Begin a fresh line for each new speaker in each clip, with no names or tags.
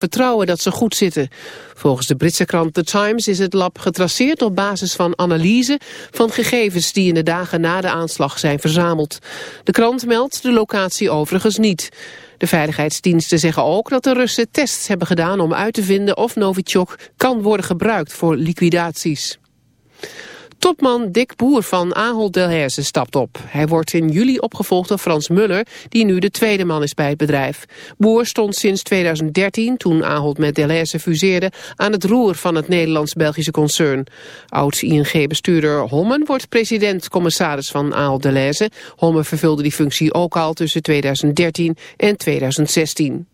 vertrouwen dat ze goed zitten. Volgens de Britse krant The Times is het lab getraceerd op basis van analyse van gegevens die in de dagen na de aanslag zijn verzameld. De krant meldt de locatie overigens niet. De veiligheidsdiensten zeggen ook dat de Russen tests hebben gedaan om uit te vinden of Novichok kan worden gebruikt voor liquidaties. Topman Dick Boer van Ahold Delhaize stapt op. Hij wordt in juli opgevolgd door Frans Muller, die nu de tweede man is bij het bedrijf. Boer stond sinds 2013, toen Ahold met Delhaize fuseerde, aan het roer van het Nederlands-Belgische concern. Oud-ING-bestuurder Hommen wordt president-commissaris van Ahold Delhaize. Hommen vervulde die functie ook al tussen 2013 en 2016.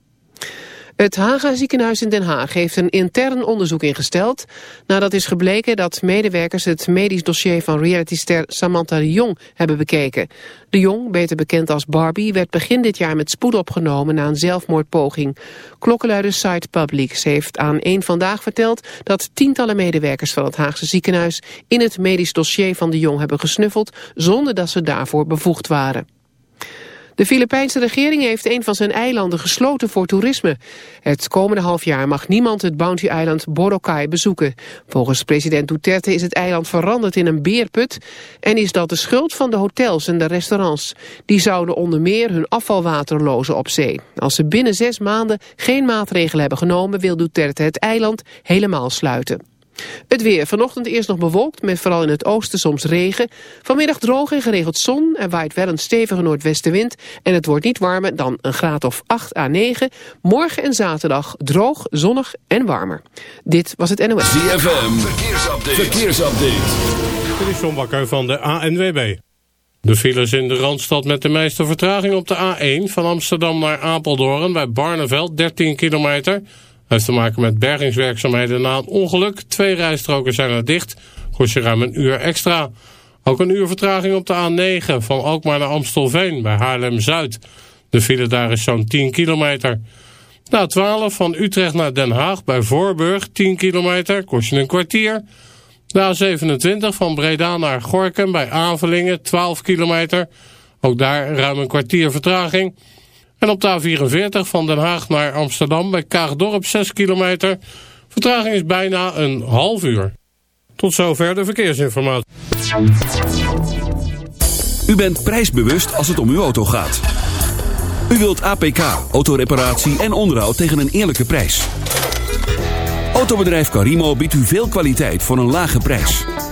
Het Haga ziekenhuis in Den Haag heeft een intern onderzoek ingesteld... nadat is gebleken dat medewerkers het medisch dossier van realityster Samantha de Jong hebben bekeken. De Jong, beter bekend als Barbie, werd begin dit jaar met spoed opgenomen na een zelfmoordpoging. Klokkenluider Site Publics heeft aan één Vandaag verteld dat tientallen medewerkers van het Haagse ziekenhuis in het medisch dossier van de Jong hebben gesnuffeld zonder dat ze daarvoor bevoegd waren. De Filipijnse regering heeft een van zijn eilanden gesloten voor toerisme. Het komende half jaar mag niemand het bounty-eiland Boracay bezoeken. Volgens president Duterte is het eiland veranderd in een beerput... en is dat de schuld van de hotels en de restaurants. Die zouden onder meer hun afvalwater lozen op zee. Als ze binnen zes maanden geen maatregelen hebben genomen... wil Duterte het eiland helemaal sluiten. Het weer. Vanochtend eerst nog bewolkt, met vooral in het oosten soms regen. Vanmiddag droog en geregeld zon. Er waait wel een stevige noordwestenwind. En het wordt niet warmer dan een graad of 8 à 9. Morgen en zaterdag droog, zonnig en warmer. Dit was het NOS.
ZFM. Verkeersupdate. Verkeersupdate.
Dit is John Bakker van de ANWB. De files in de Randstad met de meeste vertraging op de A1 van Amsterdam naar Apeldoorn bij Barneveld 13 kilometer heeft te maken met bergingswerkzaamheden na een ongeluk. Twee rijstroken zijn er dicht. Kost je ruim een uur extra. Ook een uur vertraging op de A9 van Alkmaar naar Amstelveen bij Haarlem-Zuid. De file daar is zo'n 10 kilometer. Na 12 van Utrecht naar Den Haag bij Voorburg 10 kilometer, kost je een kwartier. Na 27 van Breda naar Gorkum bij Avelingen 12 kilometer. Ook daar ruim een kwartier vertraging. En op de A44 van Den Haag naar Amsterdam bij Kaagdorp 6 kilometer. Vertraging is bijna een half uur. Tot zover de verkeersinformatie.
U bent prijsbewust als het om uw auto gaat. U wilt APK, autoreparatie en onderhoud tegen een eerlijke prijs. Autobedrijf Carimo biedt u veel kwaliteit voor een lage prijs.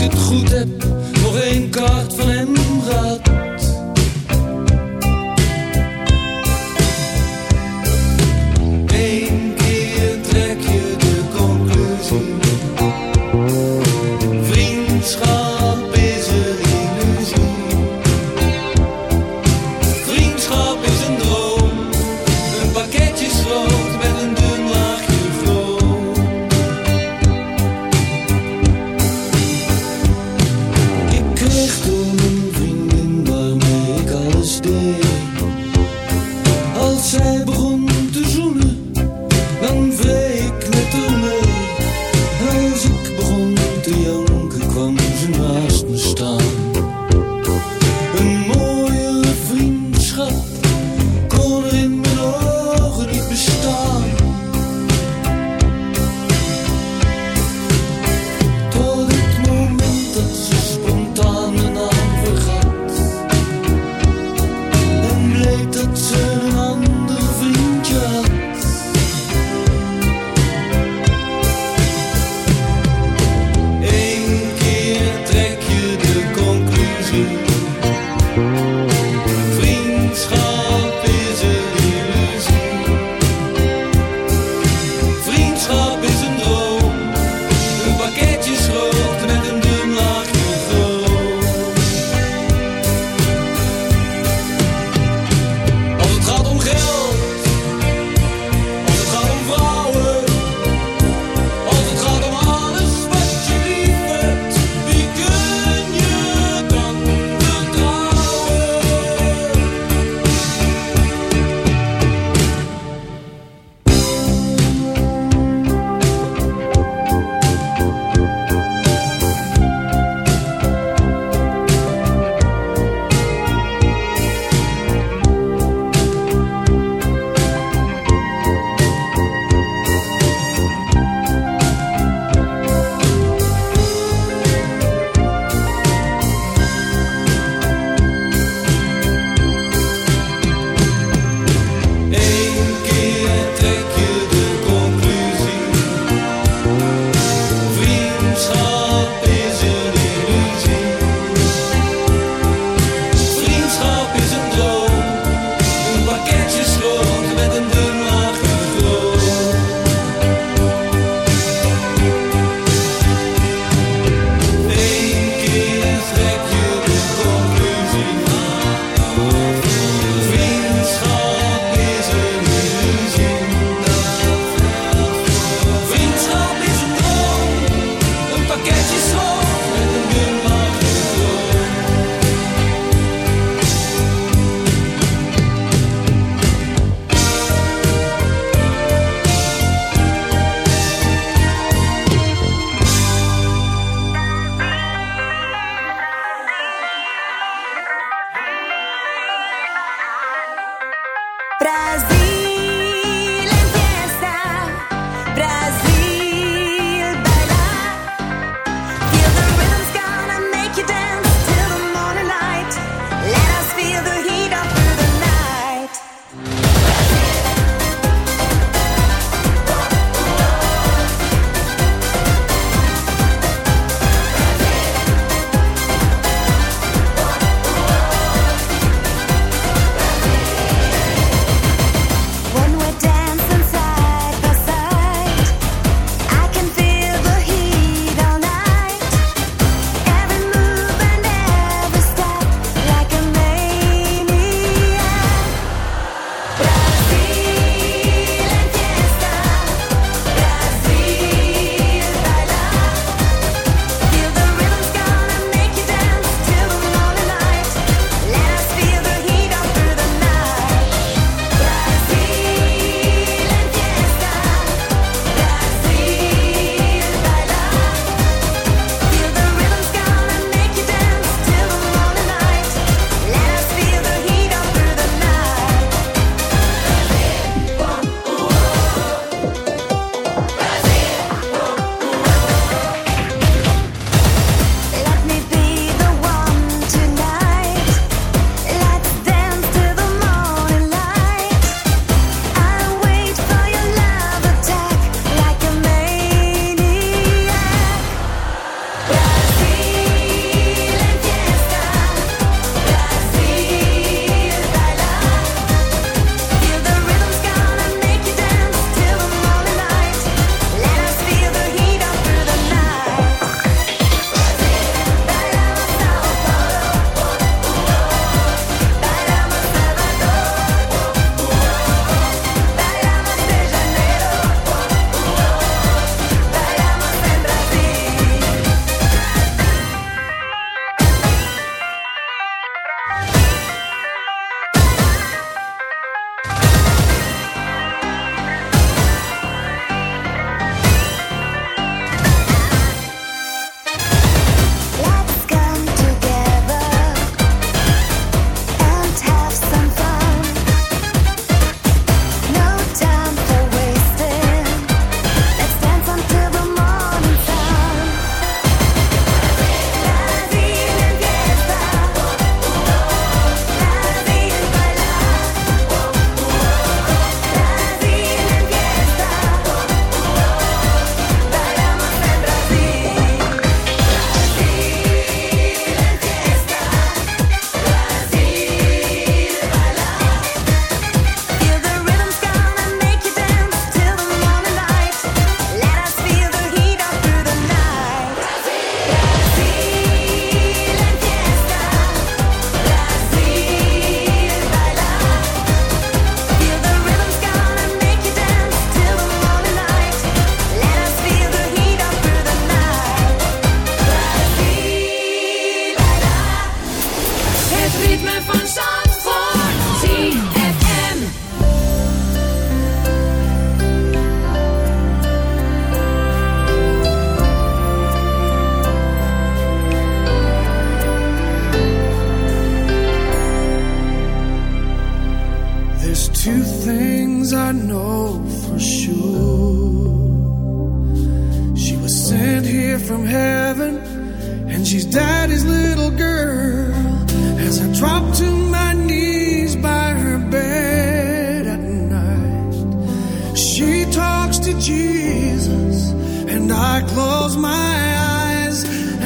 ik het goed heb, nog één kaart van hem gehad.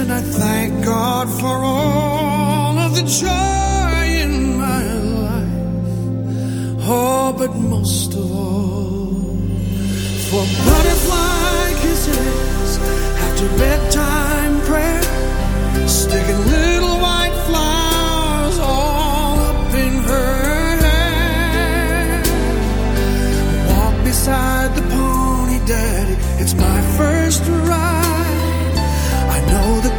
And I thank God for all of the joy in my life. Oh, but most of all, for butterfly kisses after bedtime prayer, sticking little white flowers all up in her hair. Walk beside the pony, daddy. It's my first ride.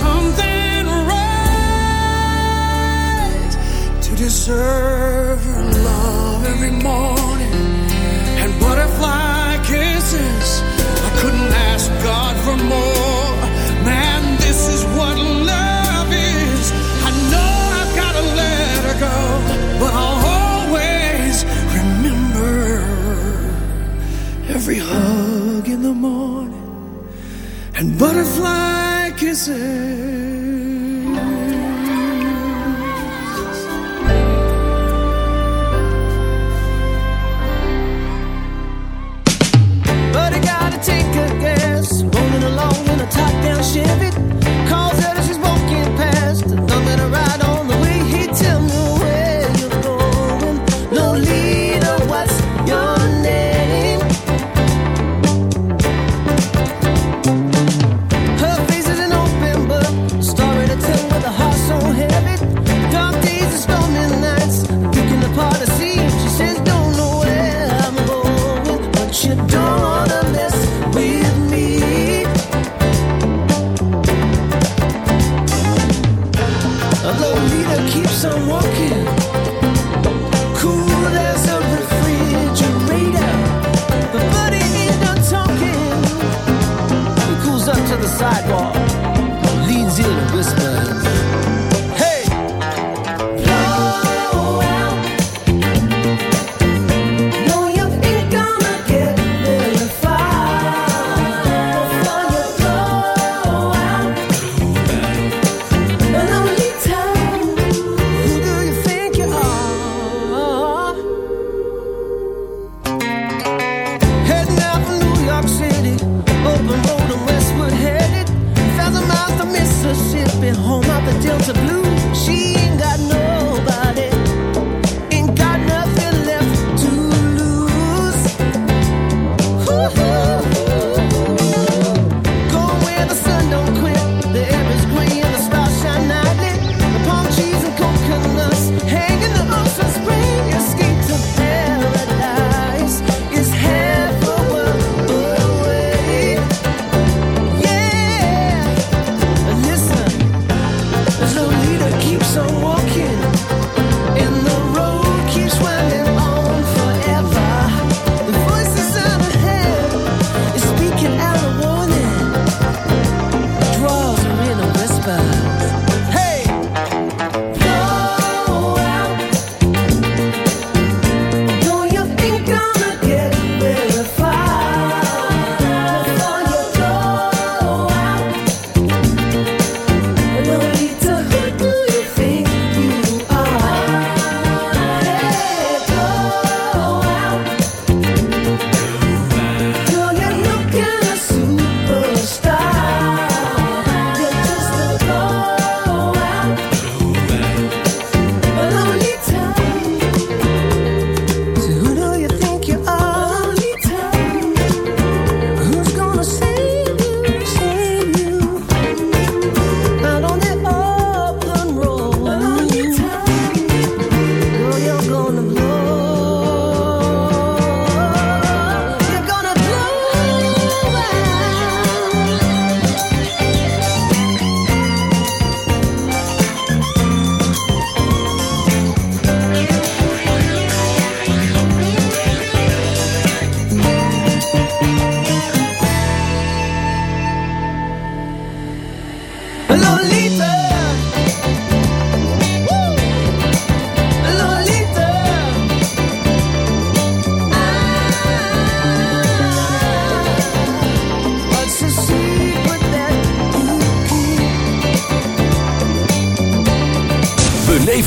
something right to deserve to
sit, home out the Delta Blue. She ain't got no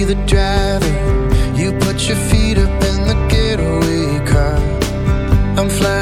the
driver. You put your feet up in the getaway car. I'm flying.